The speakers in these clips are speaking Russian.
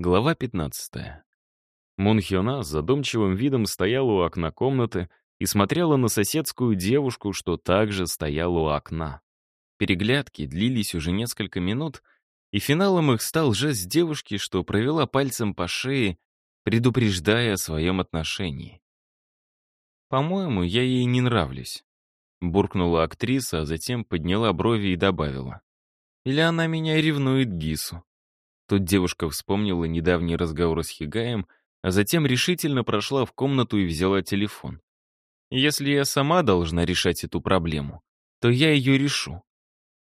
Глава 15. Мунхёна с задумчивым видом стояла у окна комнаты и смотрела на соседскую девушку, что также стояла у окна. Переглядки длились уже несколько минут, и финалом их стал жест девушки, что провела пальцем по шее, предупреждая о своем отношении. «По-моему, я ей не нравлюсь», — буркнула актриса, а затем подняла брови и добавила. «Или она меня ревнует Гису». Тут девушка вспомнила недавний разговор с Хигаем, а затем решительно прошла в комнату и взяла телефон. «Если я сама должна решать эту проблему, то я ее решу».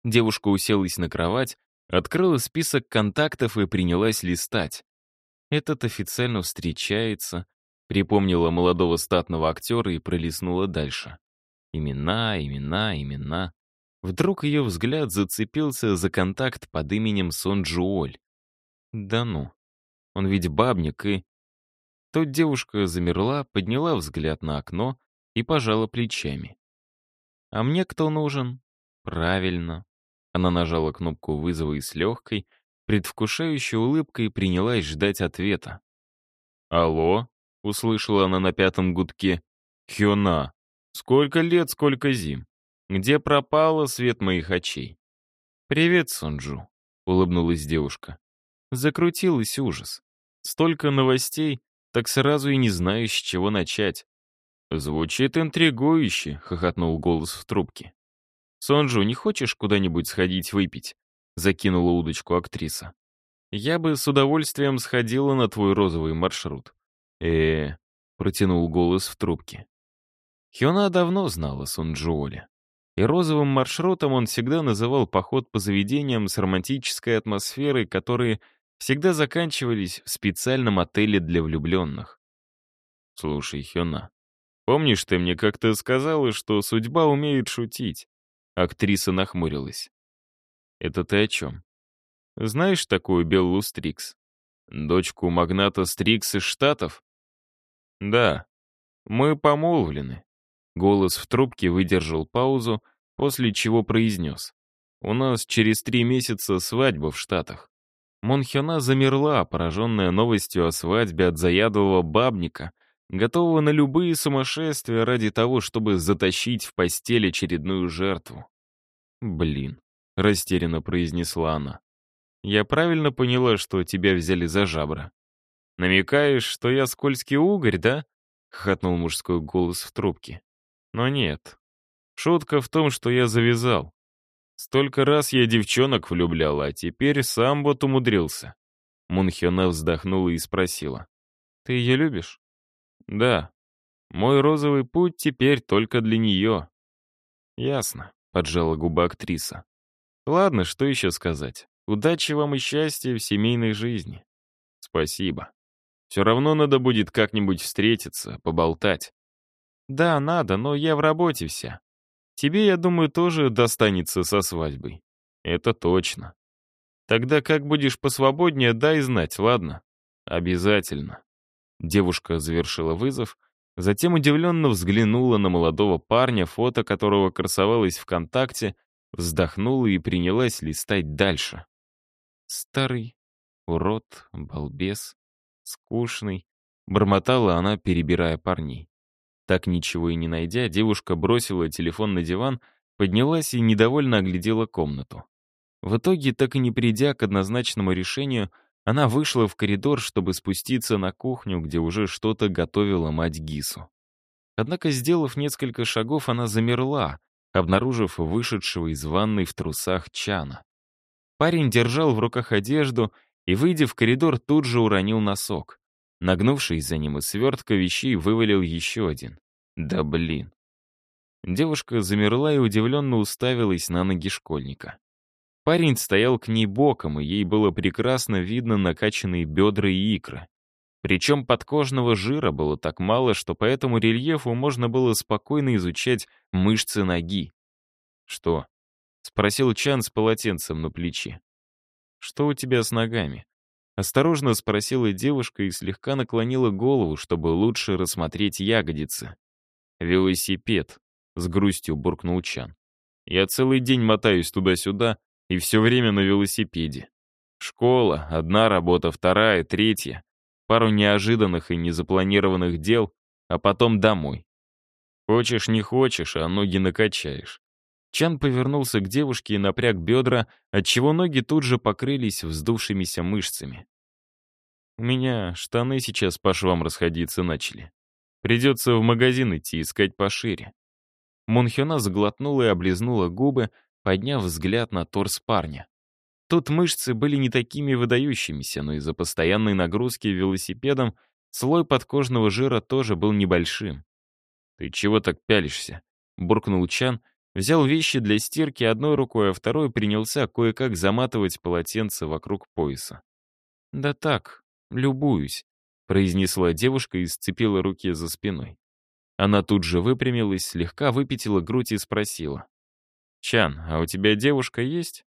Девушка уселась на кровать, открыла список контактов и принялась листать. Этот официально встречается, припомнила молодого статного актера и пролистнула дальше. Имена, имена, имена. Вдруг ее взгляд зацепился за контакт под именем Сон Джуоль. Да ну. Он ведь бабник и... Тут девушка замерла, подняла взгляд на окно и пожала плечами. «А мне кто нужен?» «Правильно». Она нажала кнопку вызова и с легкой, предвкушающей улыбкой принялась ждать ответа. «Алло?» — услышала она на пятом гудке. «Хёна, сколько лет, сколько зим? Где пропала свет моих очей?» «Привет, Сунджу», — улыбнулась девушка. Закрутилась ужас. Столько новостей, так сразу и не знаю, с чего начать. «Звучит интригующе», — хохотнул голос в трубке. «Сонджу, не хочешь куда-нибудь сходить выпить?» — закинула удочку актриса. «Я бы с удовольствием сходила на твой розовый маршрут». э протянул голос в трубке. Хёна давно знала Сонджуоля. И розовым маршрутом он всегда называл поход по заведениям с романтической атмосферой, которые всегда заканчивались в специальном отеле для влюбленных. «Слушай, Хёна, помнишь, ты мне как-то сказала, что судьба умеет шутить?» Актриса нахмурилась. «Это ты о чем? Знаешь такую Беллу Стрикс? Дочку магната Стрикс из Штатов?» «Да, мы помолвлены». Голос в трубке выдержал паузу, после чего произнес. «У нас через три месяца свадьба в Штатах. Монхёна замерла, пораженная новостью о свадьбе от заядлого бабника, готового на любые сумасшествия ради того, чтобы затащить в постель очередную жертву. «Блин», — растерянно произнесла она. «Я правильно поняла, что тебя взяли за жабра?» «Намекаешь, что я скользкий угорь, да?» — хохотнул мужской голос в трубке. «Но нет. Шутка в том, что я завязал. Столько раз я девчонок влюбляла, а теперь сам вот умудрился. Мунхёна вздохнула и спросила. «Ты ее любишь?» «Да. Мой розовый путь теперь только для нее». «Ясно», — поджала губа актриса. «Ладно, что еще сказать? Удачи вам и счастья в семейной жизни». «Спасибо. Все равно надо будет как-нибудь встретиться, поболтать». «Да, надо, но я в работе вся. Тебе, я думаю, тоже достанется со свадьбой. Это точно. Тогда как будешь посвободнее, дай знать, ладно? Обязательно. Девушка завершила вызов, затем удивленно взглянула на молодого парня, фото которого красовалось ВКонтакте, вздохнула и принялась листать дальше. Старый, урод, балбес, скучный, бормотала она, перебирая парней. Так ничего и не найдя, девушка бросила телефон на диван, поднялась и недовольно оглядела комнату. В итоге, так и не придя к однозначному решению, она вышла в коридор, чтобы спуститься на кухню, где уже что-то готовила мать Гису. Однако, сделав несколько шагов, она замерла, обнаружив вышедшего из ванной в трусах Чана. Парень держал в руках одежду и, выйдя в коридор, тут же уронил носок. Нагнувшись за ним из свертка вещей, вывалил еще один. Да блин. Девушка замерла и удивленно уставилась на ноги школьника. Парень стоял к ней боком, и ей было прекрасно видно накачанные бедра и икры. Причем подкожного жира было так мало, что по этому рельефу можно было спокойно изучать мышцы ноги. «Что?» — спросил Чан с полотенцем на плече. «Что у тебя с ногами?» Осторожно спросила девушка и слегка наклонила голову, чтобы лучше рассмотреть ягодицы. «Велосипед», — с грустью буркнул Чан. «Я целый день мотаюсь туда-сюда и все время на велосипеде». Школа, одна работа, вторая, третья. Пару неожиданных и незапланированных дел, а потом домой. Хочешь, не хочешь, а ноги накачаешь. Чан повернулся к девушке и напряг бедра, отчего ноги тут же покрылись вздувшимися мышцами. У меня штаны сейчас по швам расходиться начали. Придется в магазин идти искать пошире. Мунхёна заглотнула и облизнула губы, подняв взгляд на торс парня. Тут мышцы были не такими выдающимися, но из-за постоянной нагрузки велосипедом слой подкожного жира тоже был небольшим. «Ты чего так пялишься?» — буркнул Чан, взял вещи для стирки одной рукой, а второй принялся кое-как заматывать полотенце вокруг пояса. «Да так, любуюсь», — произнесла девушка и сцепила руки за спиной. Она тут же выпрямилась, слегка выпятила грудь и спросила. «Чан, а у тебя девушка есть?»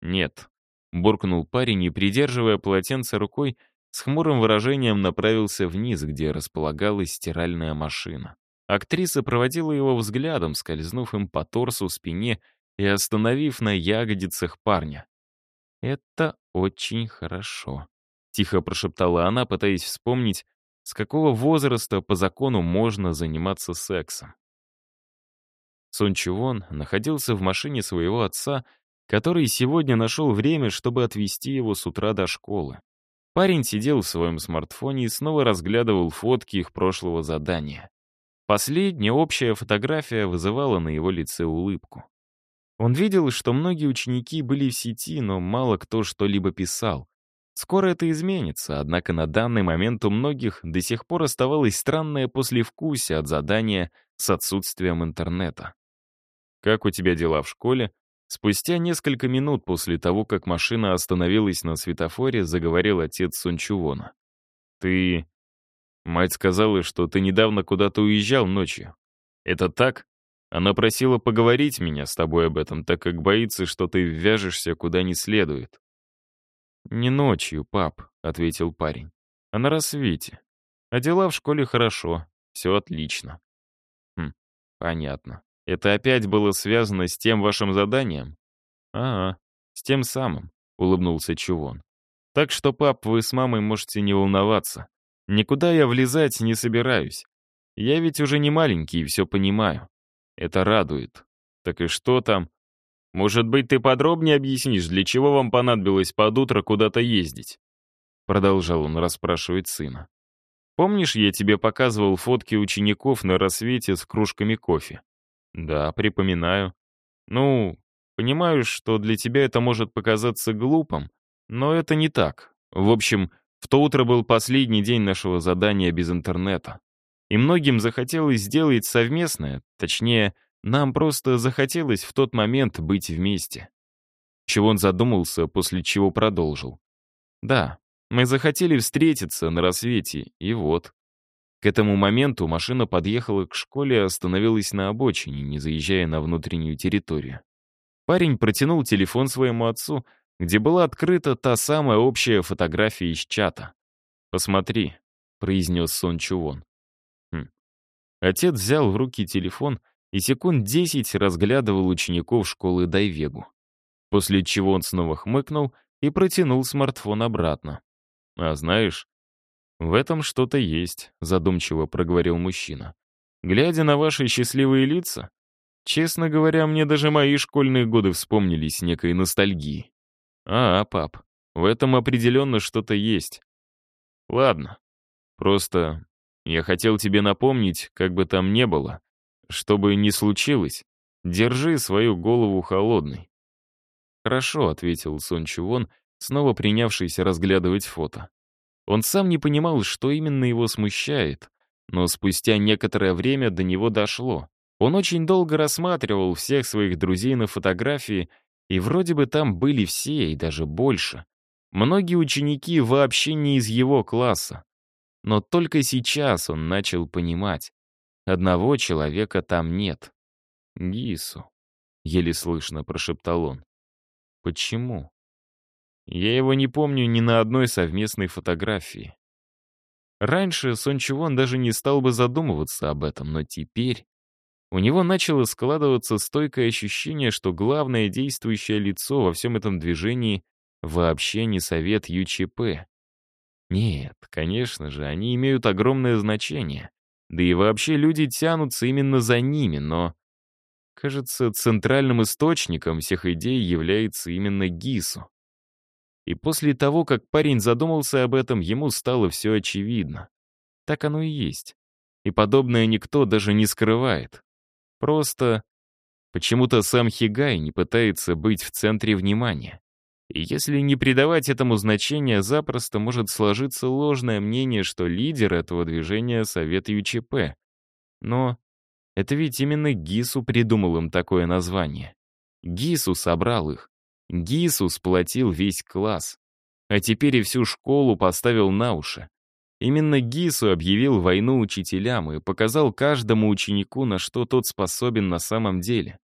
«Нет», — буркнул парень и, придерживая полотенце рукой, с хмурым выражением направился вниз, где располагалась стиральная машина. Актриса проводила его взглядом, скользнув им по торсу, спине и остановив на ягодицах парня. «Это очень хорошо», — тихо прошептала она, пытаясь вспомнить, с какого возраста по закону можно заниматься сексом. Сон Чувон находился в машине своего отца, который сегодня нашел время, чтобы отвезти его с утра до школы. Парень сидел в своем смартфоне и снова разглядывал фотки их прошлого задания. Последняя общая фотография вызывала на его лице улыбку. Он видел, что многие ученики были в сети, но мало кто что-либо писал. Скоро это изменится, однако на данный момент у многих до сих пор оставалось странное послевкусие от задания с отсутствием интернета. «Как у тебя дела в школе?» Спустя несколько минут после того, как машина остановилась на светофоре, заговорил отец Сунчувона. «Ты...» Мать сказала, что ты недавно куда-то уезжал ночью. Это так? Она просила поговорить меня с тобой об этом, так как боится, что ты ввяжешься куда не следует. «Не ночью, пап», — ответил парень, — «а на рассвете. А дела в школе хорошо, все отлично». «Хм, понятно. Это опять было связано с тем вашим заданием?» «Ага, с тем самым», — улыбнулся Чувон. «Так что, пап, вы с мамой можете не волноваться. Никуда я влезать не собираюсь. Я ведь уже не маленький и все понимаю. Это радует. Так и что там? Может быть, ты подробнее объяснишь, для чего вам понадобилось под утро куда-то ездить?» Продолжал он расспрашивать сына. «Помнишь, я тебе показывал фотки учеников на рассвете с кружками кофе?» «Да, припоминаю. Ну, понимаю, что для тебя это может показаться глупым, но это не так. В общем, в то утро был последний день нашего задания без интернета. И многим захотелось сделать совместное, точнее, нам просто захотелось в тот момент быть вместе. Чего он задумался, после чего продолжил. Да, мы захотели встретиться на рассвете, и вот. К этому моменту машина подъехала к школе и остановилась на обочине, не заезжая на внутреннюю территорию. Парень протянул телефон своему отцу, где была открыта та самая общая фотография из чата. «Посмотри», — произнес Сон Чувон. Хм. Отец взял в руки телефон и секунд десять разглядывал учеников школы Дайвегу. После чего он снова хмыкнул и протянул смартфон обратно. «А знаешь, в этом что-то есть», — задумчиво проговорил мужчина. «Глядя на ваши счастливые лица, честно говоря, мне даже мои школьные годы вспомнились некой ностальгией. «А, пап, в этом определенно что-то есть. Ладно, просто я хотел тебе напомнить, как бы там ни было, что бы ни случилось, держи свою голову холодной». «Хорошо», — ответил Сон Чувон, снова принявшийся разглядывать фото. Он сам не понимал, что именно его смущает, но спустя некоторое время до него дошло. Он очень долго рассматривал всех своих друзей на фотографии и вроде бы там были все, и даже больше. Многие ученики вообще не из его класса. Но только сейчас он начал понимать. Одного человека там нет. «Гису», — еле слышно прошептал он. «Почему?» Я его не помню ни на одной совместной фотографии. Раньше Сон Чувон даже не стал бы задумываться об этом, но теперь у него начало складываться стойкое ощущение, что главное действующее лицо во всем этом движении вообще не совет ЮЧП. Нет, конечно же, они имеют огромное значение. Да и вообще люди тянутся именно за ними, но... Кажется, центральным источником всех идей является именно ГИСу. И после того, как парень задумался об этом, ему стало все очевидно. Так оно и есть. И подобное никто даже не скрывает. Просто почему-то сам Хигай не пытается быть в центре внимания. И если не придавать этому значения, запросто может сложиться ложное мнение, что лидер этого движения — Совет ЮЧП. Но это ведь именно Гису придумал им такое название. Гису собрал их. Гису сплотил весь класс. А теперь и всю школу поставил на уши. Именно Гису объявил войну учителям и показал каждому ученику, на что тот способен на самом деле.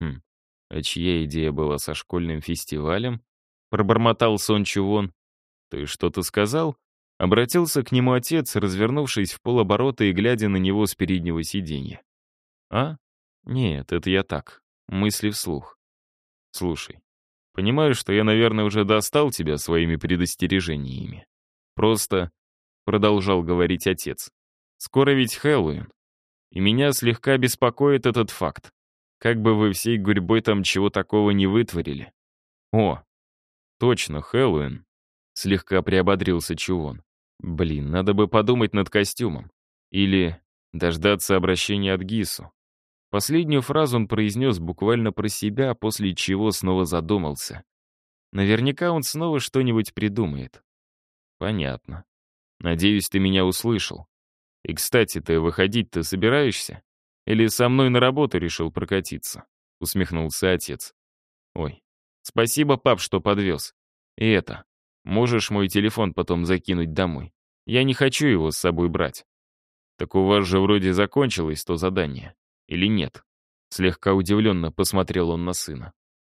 Хм, а чья идея была со школьным фестивалем? Пробормотал Сон Чувон. Ты что-то сказал? Обратился к нему отец, развернувшись в полоборота и глядя на него с переднего сиденья. А? Нет, это я так. Мысли вслух. Слушай, понимаю, что я, наверное, уже достал тебя своими предостережениями. Просто, продолжал говорить отец, скоро ведь Хэллоуин. И меня слегка беспокоит этот факт. Как бы вы всей гурьбой там чего такого не вытворили. О, точно, Хэллоуин. Слегка приободрился Чувон. Блин, надо бы подумать над костюмом. Или дождаться обращения от Гису. Последнюю фразу он произнес буквально про себя, после чего снова задумался. Наверняка он снова что-нибудь придумает. Понятно. Надеюсь, ты меня услышал. И, кстати, ты выходить-то собираешься? Или со мной на работу решил прокатиться?» — усмехнулся отец. «Ой, спасибо, пап, что подвез. И это, можешь мой телефон потом закинуть домой. Я не хочу его с собой брать». «Так у вас же вроде закончилось то задание. Или нет?» Слегка удивленно посмотрел он на сына.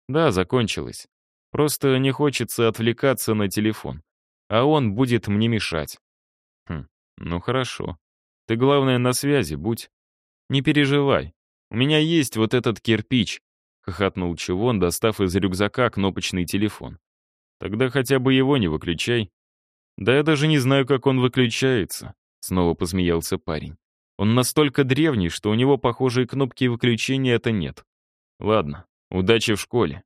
«Да, закончилось. Просто не хочется отвлекаться на телефон. А он будет мне мешать». «Хм, ну хорошо. Ты, главное, на связи будь. «Не переживай, у меня есть вот этот кирпич», — хохотнул Чивон, достав из рюкзака кнопочный телефон. «Тогда хотя бы его не выключай». «Да я даже не знаю, как он выключается», — снова посмеялся парень. «Он настолько древний, что у него, похожие кнопки выключения это нет. Ладно, удачи в школе».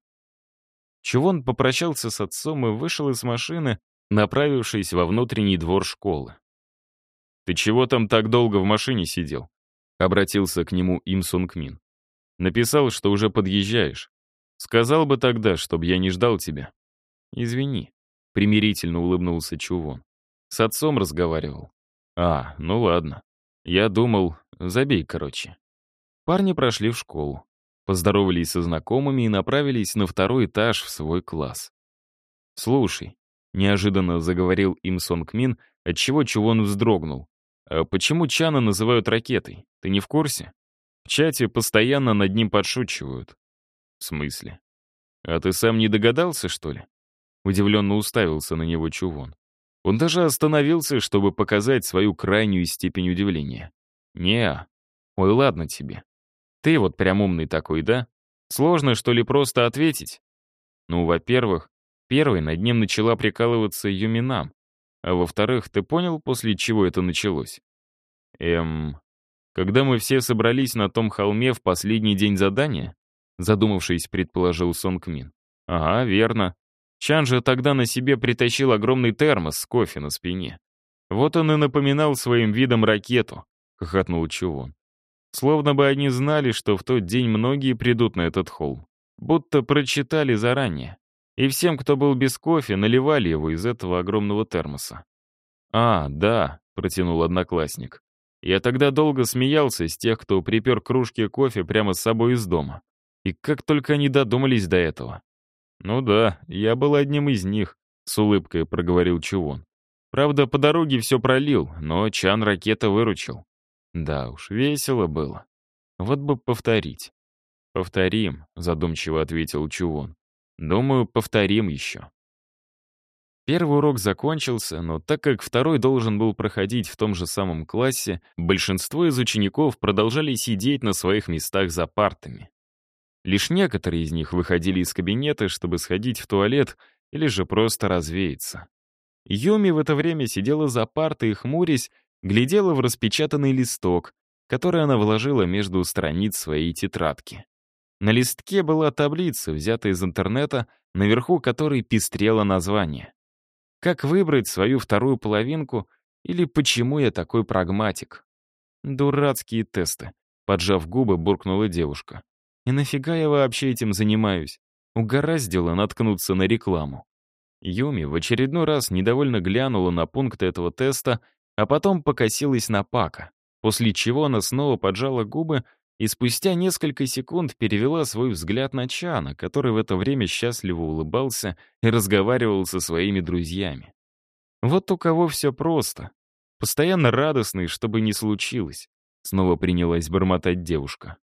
Чувон попрощался с отцом и вышел из машины, направившись во внутренний двор школы. «Ты чего там так долго в машине сидел?» Обратился к нему Им Сунг Мин. Написал, что уже подъезжаешь. Сказал бы тогда, чтобы я не ждал тебя. Извини. Примирительно улыбнулся Чувон. С отцом разговаривал. А, ну ладно. Я думал, забей, короче. Парни прошли в школу. Поздоровались со знакомыми и направились на второй этаж в свой класс. «Слушай», — неожиданно заговорил им Сонг Мин, отчего Чувон вздрогнул. А почему Чана называют ракетой? Ты не в курсе? В чате постоянно над ним подшучивают. В смысле? А ты сам не догадался, что ли? Удивленно уставился на него Чувон. Он даже остановился, чтобы показать свою крайнюю степень удивления. не Ой, ладно тебе. Ты вот прям умный такой, да? Сложно, что ли, просто ответить? Ну, во-первых, первой над ним начала прикалываться Юминам, а во-вторых, ты понял, после чего это началось? Эм... Когда мы все собрались на том холме в последний день задания? Задумавшись, предположил Сонг Мин. Ага, верно. Чан же тогда на себе притащил огромный термос с кофе на спине. Вот он и напоминал своим видом ракету, хохотнул Чувон. Словно бы они знали, что в тот день многие придут на этот холм. Будто прочитали заранее и всем, кто был без кофе, наливали его из этого огромного термоса. «А, да», — протянул одноклассник. «Я тогда долго смеялся с тех, кто припер кружки кофе прямо с собой из дома. И как только они додумались до этого». «Ну да, я был одним из них», — с улыбкой проговорил Чувон. «Правда, по дороге все пролил, но Чан ракета выручил». «Да уж, весело было. Вот бы повторить». «Повторим», — задумчиво ответил Чувон. Думаю, повторим еще. Первый урок закончился, но так как второй должен был проходить в том же самом классе, большинство из учеников продолжали сидеть на своих местах за партами. Лишь некоторые из них выходили из кабинета, чтобы сходить в туалет или же просто развеется. Юми в это время сидела за партой и, хмурясь, глядела в распечатанный листок, который она вложила между страниц своей тетрадки. На листке была таблица, взятая из интернета, наверху которой пестрело название. Как выбрать свою вторую половинку или почему я такой прагматик? Дурацкие тесты. Поджав губы, буркнула девушка. И нафига я вообще этим занимаюсь? Угораздило наткнуться на рекламу. Юми в очередной раз недовольно глянула на пункт этого теста, а потом покосилась на Пака, после чего она снова поджала губы и спустя несколько секунд перевела свой взгляд на Чана, который в это время счастливо улыбался и разговаривал со своими друзьями. Вот у кого все просто. Постоянно радостный, чтобы не случилось. Снова принялась бормотать девушка.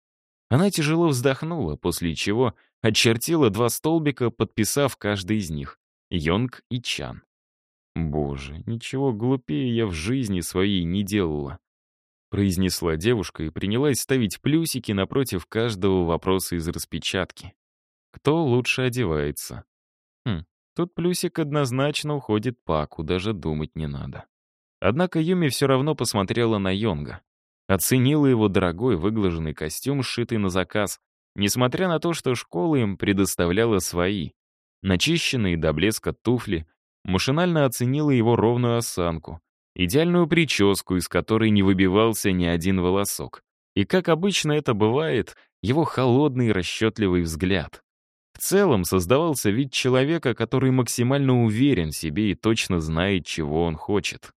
Она тяжело вздохнула, после чего очертила два столбика, подписав каждый из них — Йонг и Чан. «Боже, ничего глупее я в жизни своей не делала», — произнесла девушка и принялась ставить плюсики напротив каждого вопроса из распечатки. Кто лучше одевается? Хм, тут плюсик однозначно уходит Паку, даже думать не надо. Однако Юми все равно посмотрела на Йонга. Оценила его дорогой выглаженный костюм, сшитый на заказ, несмотря на то, что школа им предоставляла свои. Начищенные до блеска туфли, машинально оценила его ровную осанку, идеальную прическу, из которой не выбивался ни один волосок. И, как обычно это бывает, его холодный расчетливый взгляд. В целом создавался вид человека, который максимально уверен в себе и точно знает, чего он хочет.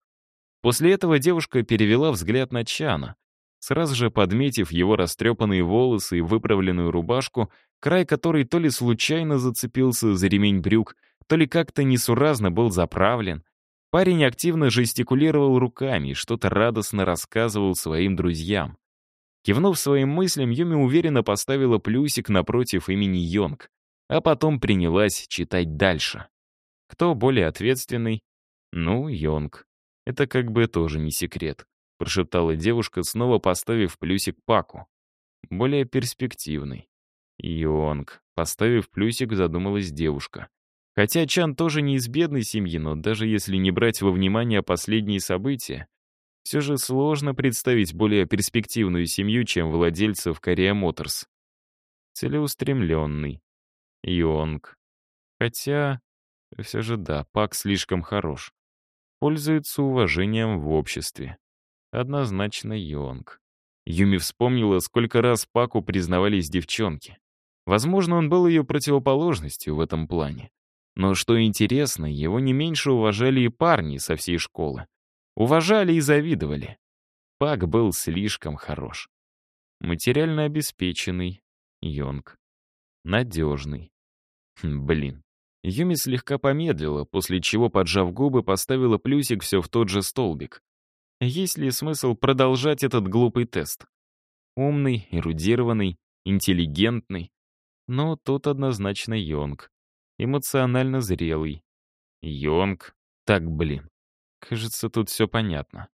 После этого девушка перевела взгляд на Чана, сразу же подметив его растрепанные волосы и выправленную рубашку, край которой то ли случайно зацепился за ремень брюк, то ли как-то несуразно был заправлен. Парень активно жестикулировал руками и что-то радостно рассказывал своим друзьям. Кивнув своим мыслям, Юми уверенно поставила плюсик напротив имени Йонг, а потом принялась читать дальше. Кто более ответственный? Ну, Йонг. Это как бы тоже не секрет, прошептала девушка, снова поставив плюсик Паку. Более перспективный. Йонг. Поставив плюсик, задумалась девушка. Хотя Чан тоже не из бедной семьи, но даже если не брать во внимание последние события, все же сложно представить более перспективную семью, чем владельцев Korea Motors. Целеустремленный. Йонг. Хотя, все же да, Пак слишком хорош пользуется уважением в обществе. Однозначно Йонг. Юми вспомнила, сколько раз Паку признавались девчонки. Возможно, он был ее противоположностью в этом плане. Но что интересно, его не меньше уважали и парни со всей школы. Уважали и завидовали. Пак был слишком хорош. Материально обеспеченный, Йонг. Надежный. Хм, блин, Юми слегка помедлила, после чего, поджав губы, поставила плюсик все в тот же столбик. Есть ли смысл продолжать этот глупый тест? Умный, эрудированный, интеллигентный. Но тут однозначно Йонг. Эмоционально зрелый. Йонг. Так, блин. Кажется, тут все понятно.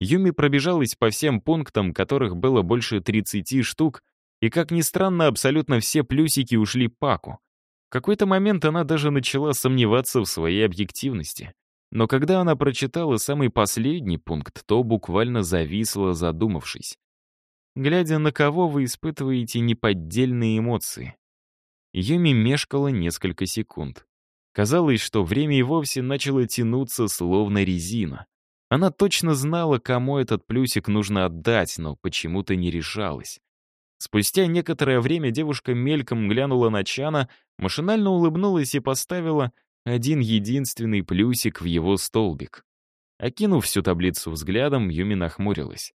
Юми пробежалась по всем пунктам, которых было больше 30 штук, и, как ни странно, абсолютно все плюсики ушли Паку какой-то момент она даже начала сомневаться в своей объективности. Но когда она прочитала самый последний пункт, то буквально зависла, задумавшись. Глядя на кого вы испытываете неподдельные эмоции. Юми мешкала несколько секунд. Казалось, что время и вовсе начало тянуться, словно резина. Она точно знала, кому этот плюсик нужно отдать, но почему-то не решалась. Спустя некоторое время девушка мельком глянула на Чана, машинально улыбнулась и поставила один единственный плюсик в его столбик. Окинув всю таблицу взглядом, Юми нахмурилась.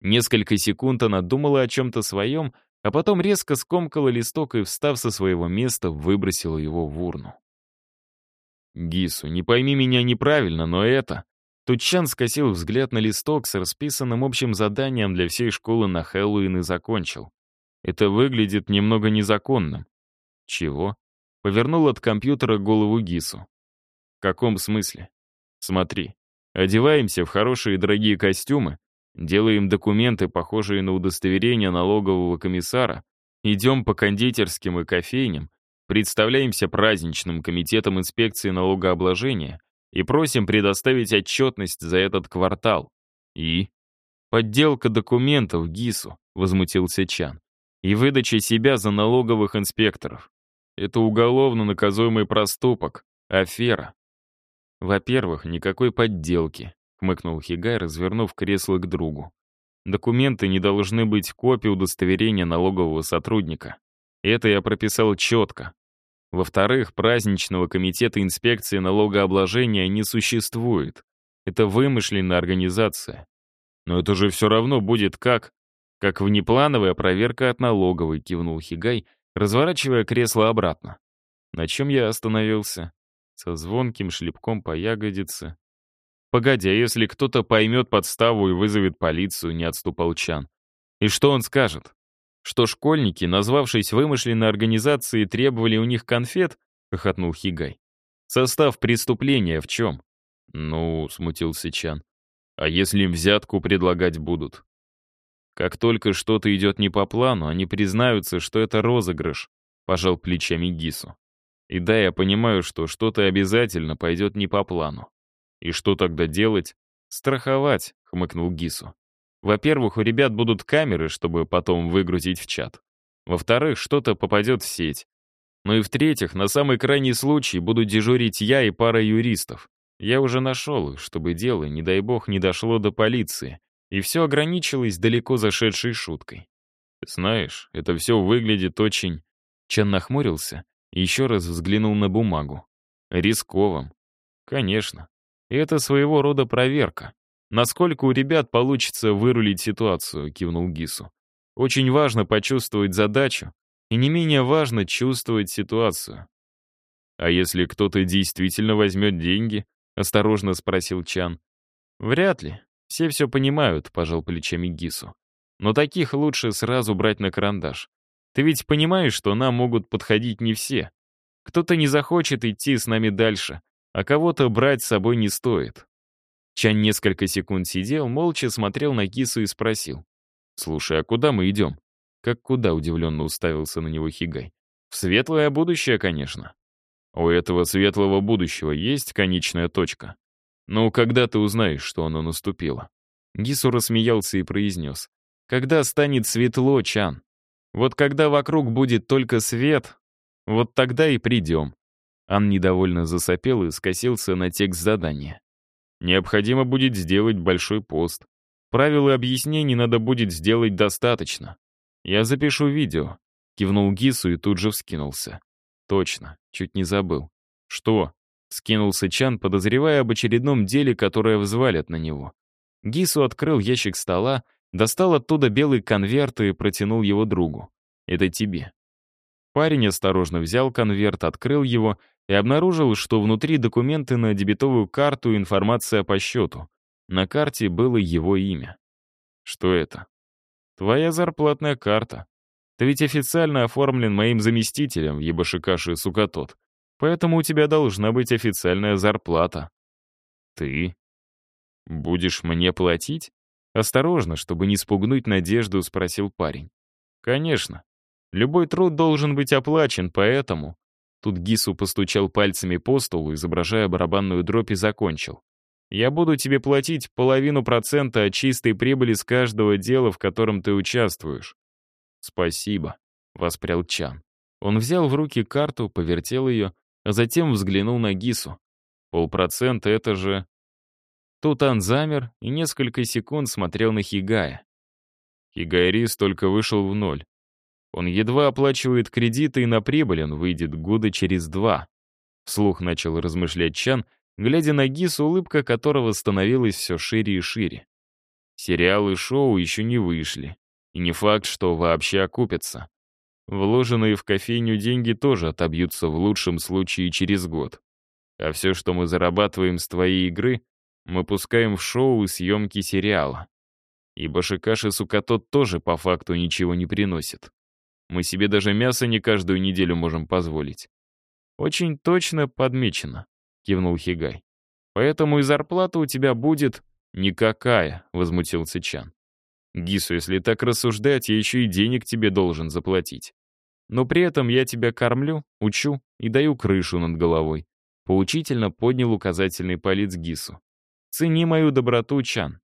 Несколько секунд она думала о чем-то своем, а потом резко скомкала листок и, встав со своего места, выбросила его в урну. «Гису, не пойми меня неправильно, но это...» Тучан скосил взгляд на листок с расписанным общим заданием для всей школы на Хэллоуин и закончил. Это выглядит немного незаконным. Чего? Повернул от компьютера голову Гису. В каком смысле? Смотри. Одеваемся в хорошие дорогие костюмы, делаем документы, похожие на удостоверение налогового комиссара, идем по кондитерским и кофейням, представляемся праздничным комитетом инспекции налогообложения и просим предоставить отчетность за этот квартал. И? Подделка документов ГИСу, возмутился Чан. И выдача себя за налоговых инспекторов. Это уголовно наказуемый проступок, афера. Во-первых, никакой подделки, хмыкнул Хигай, развернув кресло к другу. Документы не должны быть копией удостоверения налогового сотрудника. Это я прописал четко. Во-вторых, праздничного комитета инспекции налогообложения не существует. Это вымышленная организация. Но это же все равно будет как... Как внеплановая проверка от налоговой, кивнул Хигай, разворачивая кресло обратно. На чем я остановился? Со звонким шлепком по ягодице. Погоди, а если кто-то поймет подставу и вызовет полицию, не отступал Чан. И что он скажет? Что школьники, назвавшись вымышленной организацией, требовали у них конфет? Хохотнул Хигай. Состав преступления в чем? Ну, смутился Чан. А если им взятку предлагать будут? Как только что-то идет не по плану, они признаются, что это розыгрыш, пожал плечами Гису. И да, я понимаю, что что-то обязательно пойдет не по плану. «И что тогда делать?» «Страховать», — хмыкнул Гису. «Во-первых, у ребят будут камеры, чтобы потом выгрузить в чат. Во-вторых, что-то попадет в сеть. Ну и в-третьих, на самый крайний случай буду дежурить я и пара юристов. Я уже нашел их, чтобы дело, не дай бог, не дошло до полиции, и все ограничилось далеко зашедшей шуткой. Знаешь, это все выглядит очень... Чан нахмурился и еще раз взглянул на бумагу. Рисковым. Конечно. И это своего рода проверка. Насколько у ребят получится вырулить ситуацию, кивнул Гису. Очень важно почувствовать задачу, и не менее важно чувствовать ситуацию. А если кто-то действительно возьмет деньги? Осторожно спросил Чан. Вряд ли. Все все понимают, пожал плечами Гису. Но таких лучше сразу брать на карандаш. Ты ведь понимаешь, что нам могут подходить не все. Кто-то не захочет идти с нами дальше, а кого-то брать с собой не стоит. Чан несколько секунд сидел, молча смотрел на кису и спросил. «Слушай, а куда мы идем?» «Как куда?» — удивленно уставился на него Хигай. «В светлое будущее, конечно». «У этого светлого будущего есть конечная точка?» «Ну, когда ты узнаешь, что оно наступило?» Гису рассмеялся и произнес. «Когда станет светло, Чан? Вот когда вокруг будет только свет, вот тогда и придем. Ан недовольно засопел и скосился на текст задания. Необходимо будет сделать большой пост. Правил и объяснений надо будет сделать достаточно. Я запишу видео. Кивнул Гису и тут же вскинулся. Точно, чуть не забыл. Что? Скинулся Чан, подозревая об очередном деле, которое взвалят на него. Гису открыл ящик стола, достал оттуда белый конверт и протянул его другу. «Это тебе». Парень осторожно взял конверт, открыл его и обнаружил, что внутри документы на дебетовую карту и информация по счету. На карте было его имя. Что это? Твоя зарплатная карта. Ты ведь официально оформлен моим заместителем в Ебашикаши Сукатот. Поэтому у тебя должна быть официальная зарплата. Ты будешь мне платить? Осторожно, чтобы не спугнуть надежду, спросил парень. Конечно. Любой труд должен быть оплачен, поэтому Тут Гису постучал пальцами по столу, изображая барабанную дробь и закончил. «Я буду тебе платить половину процента от чистой прибыли с каждого дела, в котором ты участвуешь». «Спасибо», — воспрял Чан. Он взял в руки карту, повертел ее, а затем взглянул на Гису. «Полпроцента — это же...» Тут Ан замер и несколько секунд смотрел на Хигая. Хигайрис только вышел в ноль. Он едва оплачивает кредиты, и на прибыль он выйдет года через два. Вслух начал размышлять Чан, глядя на Гис, улыбка которого становилась все шире и шире. Сериалы шоу еще не вышли. И не факт, что вообще окупятся. Вложенные в кофейню деньги тоже отобьются в лучшем случае через год. А все, что мы зарабатываем с твоей игры, мы пускаем в шоу и съемки сериала. И Башикаши Сукатот тоже по факту ничего не приносит. Мы себе даже мясо не каждую неделю можем позволить. Очень точно подмечено, кивнул Хигай. Поэтому и зарплата у тебя будет никакая, возмутился Чан. Гису, если так рассуждать, я еще и денег тебе должен заплатить. Но при этом я тебя кормлю, учу и даю крышу над головой. Поучительно поднял указательный палец Гису. Цени мою доброту, Чан.